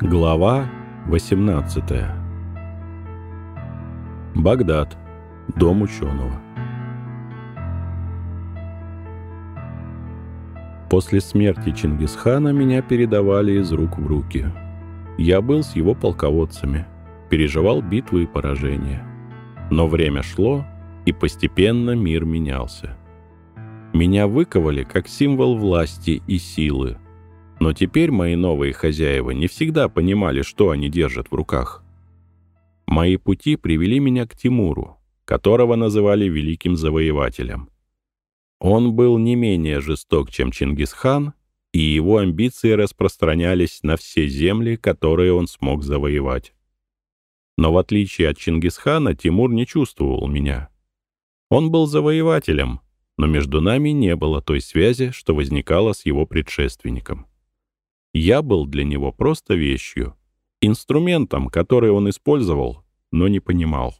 Глава 18 Багдад. Дом ученого. После смерти Чингисхана меня передавали из рук в руки. Я был с его полководцами, переживал битвы и поражения. Но время шло, и постепенно мир менялся. Меня выковали как символ власти и силы – но теперь мои новые хозяева не всегда понимали, что они держат в руках. Мои пути привели меня к Тимуру, которого называли великим завоевателем. Он был не менее жесток, чем Чингисхан, и его амбиции распространялись на все земли, которые он смог завоевать. Но в отличие от Чингисхана, Тимур не чувствовал меня. Он был завоевателем, но между нами не было той связи, что возникала с его предшественником. Я был для него просто вещью, инструментом, который он использовал, но не понимал.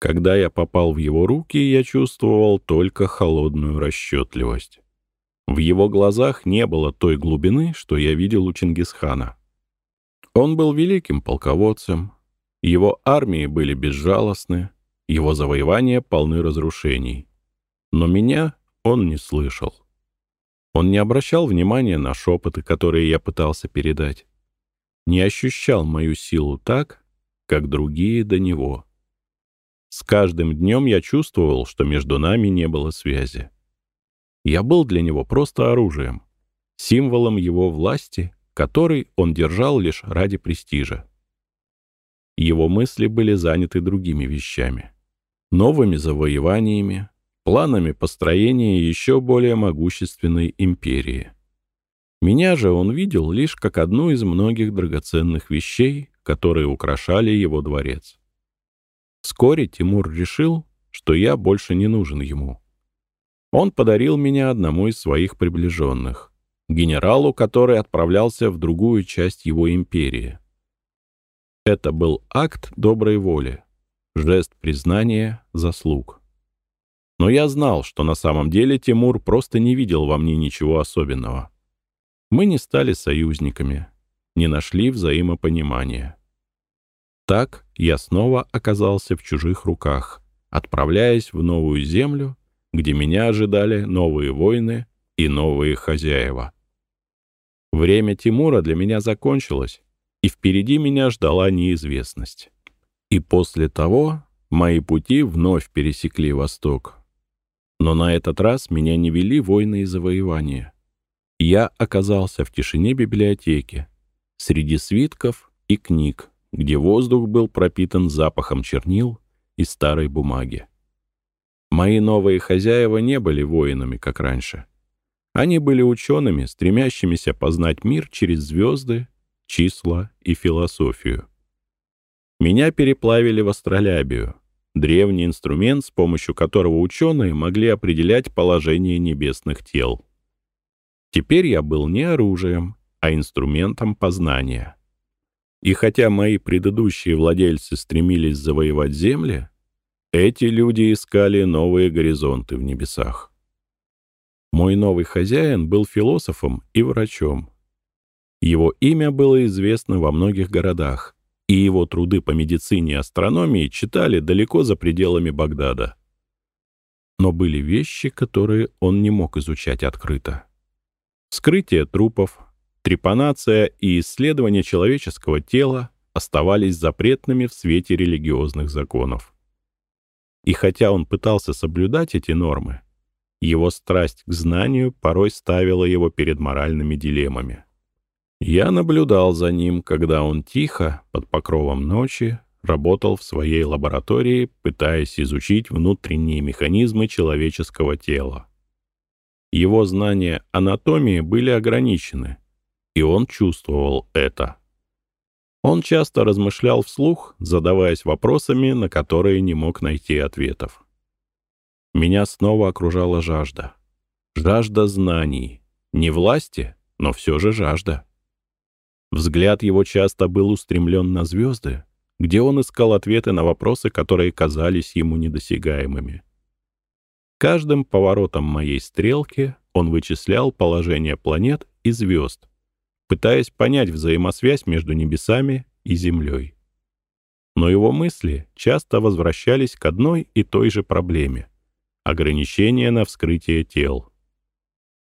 Когда я попал в его руки, я чувствовал только холодную расчетливость. В его глазах не было той глубины, что я видел у Чингисхана. Он был великим полководцем, его армии были безжалостны, его завоевания полны разрушений. Но меня он не слышал. Он не обращал внимания на шепоты, которые я пытался передать. Не ощущал мою силу так, как другие до него. С каждым днем я чувствовал, что между нами не было связи. Я был для него просто оружием, символом его власти, который он держал лишь ради престижа. Его мысли были заняты другими вещами. Новыми завоеваниями, планами построения еще более могущественной империи. Меня же он видел лишь как одну из многих драгоценных вещей, которые украшали его дворец. Вскоре Тимур решил, что я больше не нужен ему. Он подарил меня одному из своих приближенных, генералу, который отправлялся в другую часть его империи. Это был акт доброй воли, жест признания заслуг. Но я знал, что на самом деле Тимур просто не видел во мне ничего особенного. Мы не стали союзниками, не нашли взаимопонимания. Так я снова оказался в чужих руках, отправляясь в новую землю, где меня ожидали новые войны и новые хозяева. Время Тимура для меня закончилось, и впереди меня ждала неизвестность. И после того мои пути вновь пересекли Восток, но на этот раз меня не вели войны и завоевания. Я оказался в тишине библиотеки, среди свитков и книг, где воздух был пропитан запахом чернил и старой бумаги. Мои новые хозяева не были воинами, как раньше. Они были учеными, стремящимися познать мир через звезды, числа и философию. Меня переплавили в астролябию — древний инструмент, с помощью которого ученые могли определять положение небесных тел. Теперь я был не оружием, а инструментом познания. И хотя мои предыдущие владельцы стремились завоевать земли, эти люди искали новые горизонты в небесах. Мой новый хозяин был философом и врачом. Его имя было известно во многих городах, и его труды по медицине и астрономии читали далеко за пределами Багдада. Но были вещи, которые он не мог изучать открыто. Скрытие трупов, трепанация и исследование человеческого тела оставались запретными в свете религиозных законов. И хотя он пытался соблюдать эти нормы, его страсть к знанию порой ставила его перед моральными дилеммами. Я наблюдал за ним, когда он тихо, под покровом ночи, работал в своей лаборатории, пытаясь изучить внутренние механизмы человеческого тела. Его знания анатомии были ограничены, и он чувствовал это. Он часто размышлял вслух, задаваясь вопросами, на которые не мог найти ответов. Меня снова окружала жажда. Жажда знаний. Не власти, но все же жажда. Взгляд его часто был устремлен на звезды, где он искал ответы на вопросы, которые казались ему недосягаемыми. Каждым поворотом моей стрелки он вычислял положение планет и звезд, пытаясь понять взаимосвязь между небесами и землей. Но его мысли часто возвращались к одной и той же проблеме — ограничения на вскрытие тел.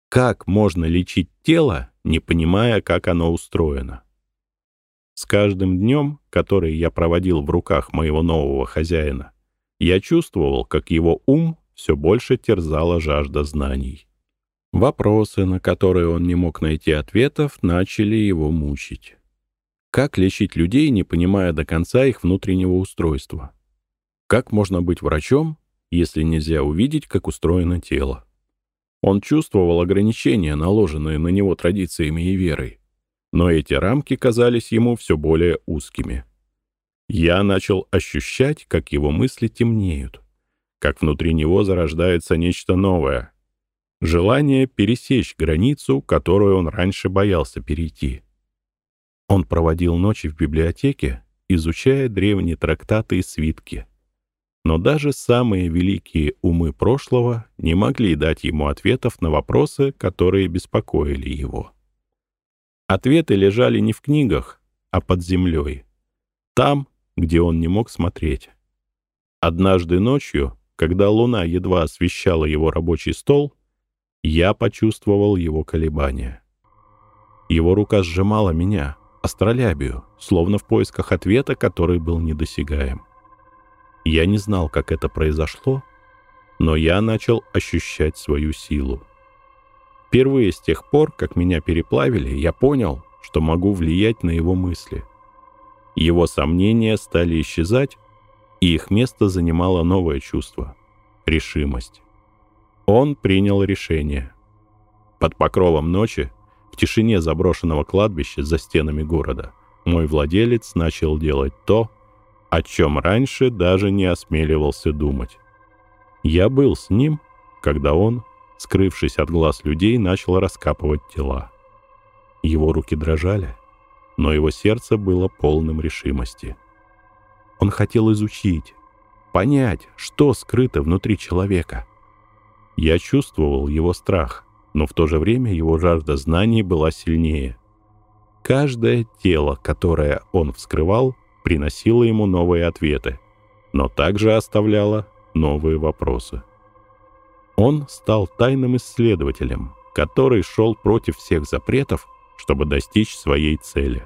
Как можно лечить тело, не понимая, как оно устроено? С каждым днем, который я проводил в руках моего нового хозяина, я чувствовал, как его ум все больше терзала жажда знаний. Вопросы, на которые он не мог найти ответов, начали его мучить. Как лечить людей, не понимая до конца их внутреннего устройства? Как можно быть врачом, если нельзя увидеть, как устроено тело? Он чувствовал ограничения, наложенные на него традициями и верой, но эти рамки казались ему все более узкими. Я начал ощущать, как его мысли темнеют, как внутри него зарождается нечто новое. Желание пересечь границу, которую он раньше боялся перейти. Он проводил ночи в библиотеке, изучая древние трактаты и свитки. Но даже самые великие умы прошлого не могли дать ему ответов на вопросы, которые беспокоили его. Ответы лежали не в книгах, а под землей. Там, где он не мог смотреть. Однажды ночью, когда луна едва освещала его рабочий стол, я почувствовал его колебания. Его рука сжимала меня, астролябию, словно в поисках ответа, который был недосягаем. Я не знал, как это произошло, но я начал ощущать свою силу. Впервые с тех пор, как меня переплавили, я понял, что могу влиять на его мысли — его сомнения стали исчезать, и их место занимало новое чувство — решимость. Он принял решение. Под покровом ночи, в тишине заброшенного кладбища за стенами города, мой владелец начал делать то, о чем раньше даже не осмеливался думать. Я был с ним, когда он, скрывшись от глаз людей, начал раскапывать тела. Его руки дрожали — но его сердце было полным решимости. Он хотел изучить, понять, что скрыто внутри человека. Я чувствовал его страх, но в то же время его жажда знаний была сильнее. Каждое тело, которое он вскрывал, приносило ему новые ответы, но также оставляло новые вопросы. Он стал тайным исследователем, который шел против всех запретов чтобы достичь своей цели.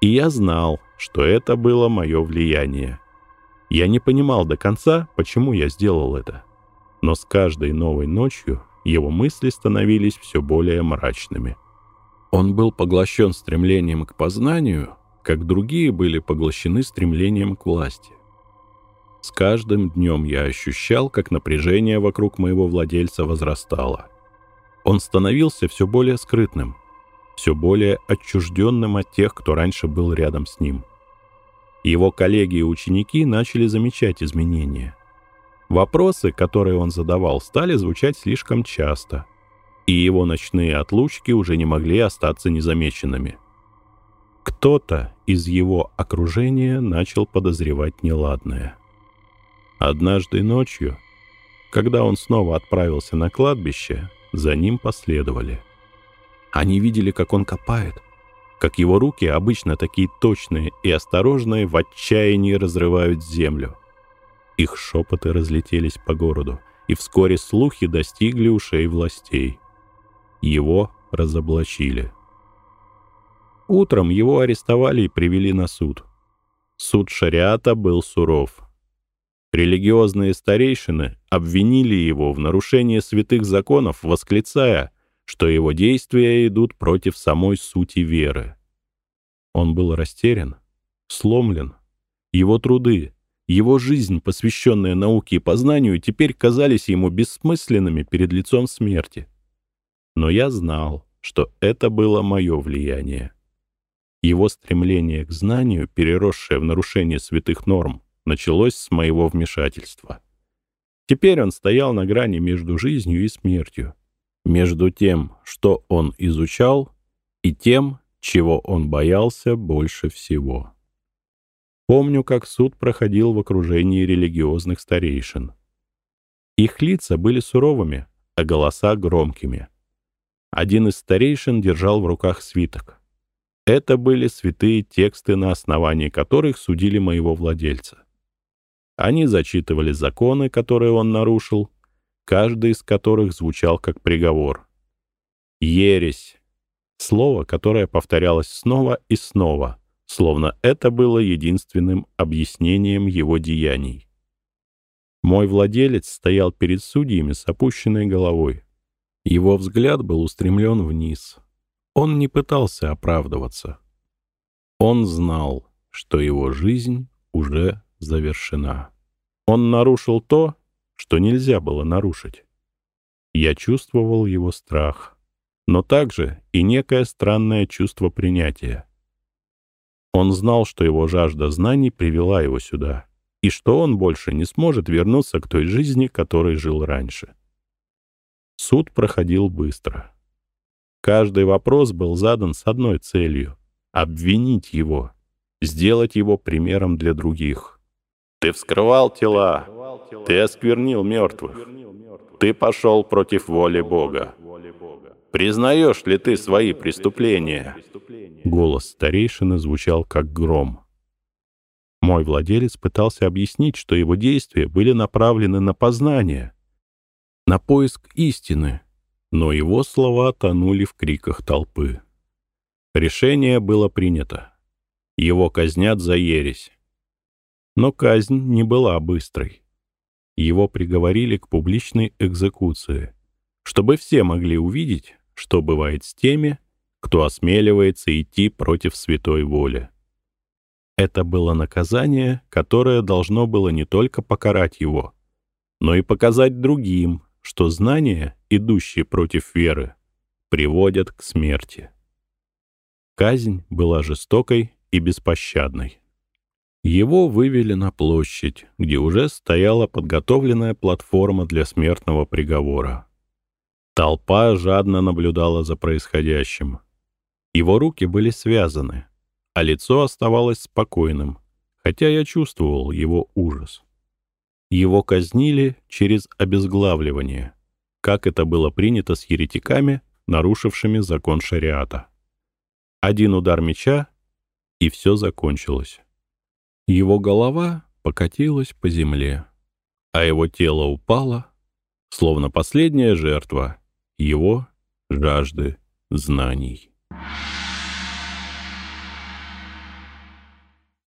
И я знал, что это было мое влияние. Я не понимал до конца, почему я сделал это. Но с каждой новой ночью его мысли становились все более мрачными. Он был поглощен стремлением к познанию, как другие были поглощены стремлением к власти. С каждым днем я ощущал, как напряжение вокруг моего владельца возрастало. Он становился все более скрытным, все более отчужденным от тех, кто раньше был рядом с ним. Его коллеги и ученики начали замечать изменения. Вопросы, которые он задавал, стали звучать слишком часто, и его ночные отлучки уже не могли остаться незамеченными. Кто-то из его окружения начал подозревать неладное. Однажды ночью, когда он снова отправился на кладбище, за ним последовали — они видели, как он копает, как его руки, обычно такие точные и осторожные, в отчаянии разрывают землю. Их шепоты разлетелись по городу, и вскоре слухи достигли ушей властей. Его разоблачили. Утром его арестовали и привели на суд. Суд шариата был суров. Религиозные старейшины обвинили его в нарушении святых законов, восклицая что его действия идут против самой сути веры. Он был растерян, сломлен. Его труды, его жизнь, посвященная науке и познанию, теперь казались ему бессмысленными перед лицом смерти. Но я знал, что это было мое влияние. Его стремление к знанию, переросшее в нарушение святых норм, началось с моего вмешательства. Теперь он стоял на грани между жизнью и смертью между тем, что он изучал, и тем, чего он боялся больше всего. Помню, как суд проходил в окружении религиозных старейшин. Их лица были суровыми, а голоса громкими. Один из старейшин держал в руках свиток. Это были святые тексты, на основании которых судили моего владельца. Они зачитывали законы, которые он нарушил, каждый из которых звучал как приговор. «Ересь» — слово, которое повторялось снова и снова, словно это было единственным объяснением его деяний. Мой владелец стоял перед судьями с опущенной головой. Его взгляд был устремлен вниз. Он не пытался оправдываться. Он знал, что его жизнь уже завершена. Он нарушил то, что нельзя было нарушить. Я чувствовал его страх, но также и некое странное чувство принятия. Он знал, что его жажда знаний привела его сюда, и что он больше не сможет вернуться к той жизни, которой жил раньше. Суд проходил быстро. Каждый вопрос был задан с одной целью — обвинить его, сделать его примером для других. «Ты вскрывал тела, ты осквернил мертвых, ты пошел против воли Бога. Признаешь ли ты свои преступления?» Голос старейшины звучал как гром. Мой владелец пытался объяснить, что его действия были направлены на познание, на поиск истины, но его слова тонули в криках толпы. Решение было принято. Его казнят за ересь. Но казнь не была быстрой. Его приговорили к публичной экзекуции, чтобы все могли увидеть, что бывает с теми, кто осмеливается идти против святой воли. Это было наказание, которое должно было не только покарать его, но и показать другим, что знания, идущие против веры, приводят к смерти. Казнь была жестокой и беспощадной. Его вывели на площадь, где уже стояла подготовленная платформа для смертного приговора. Толпа жадно наблюдала за происходящим. Его руки были связаны, а лицо оставалось спокойным, хотя я чувствовал его ужас. Его казнили через обезглавливание, как это было принято с еретиками, нарушившими закон шариата. Один удар меча, и все закончилось. Его голова покатилась по земле, а его тело упало, словно последняя жертва его жажды знаний.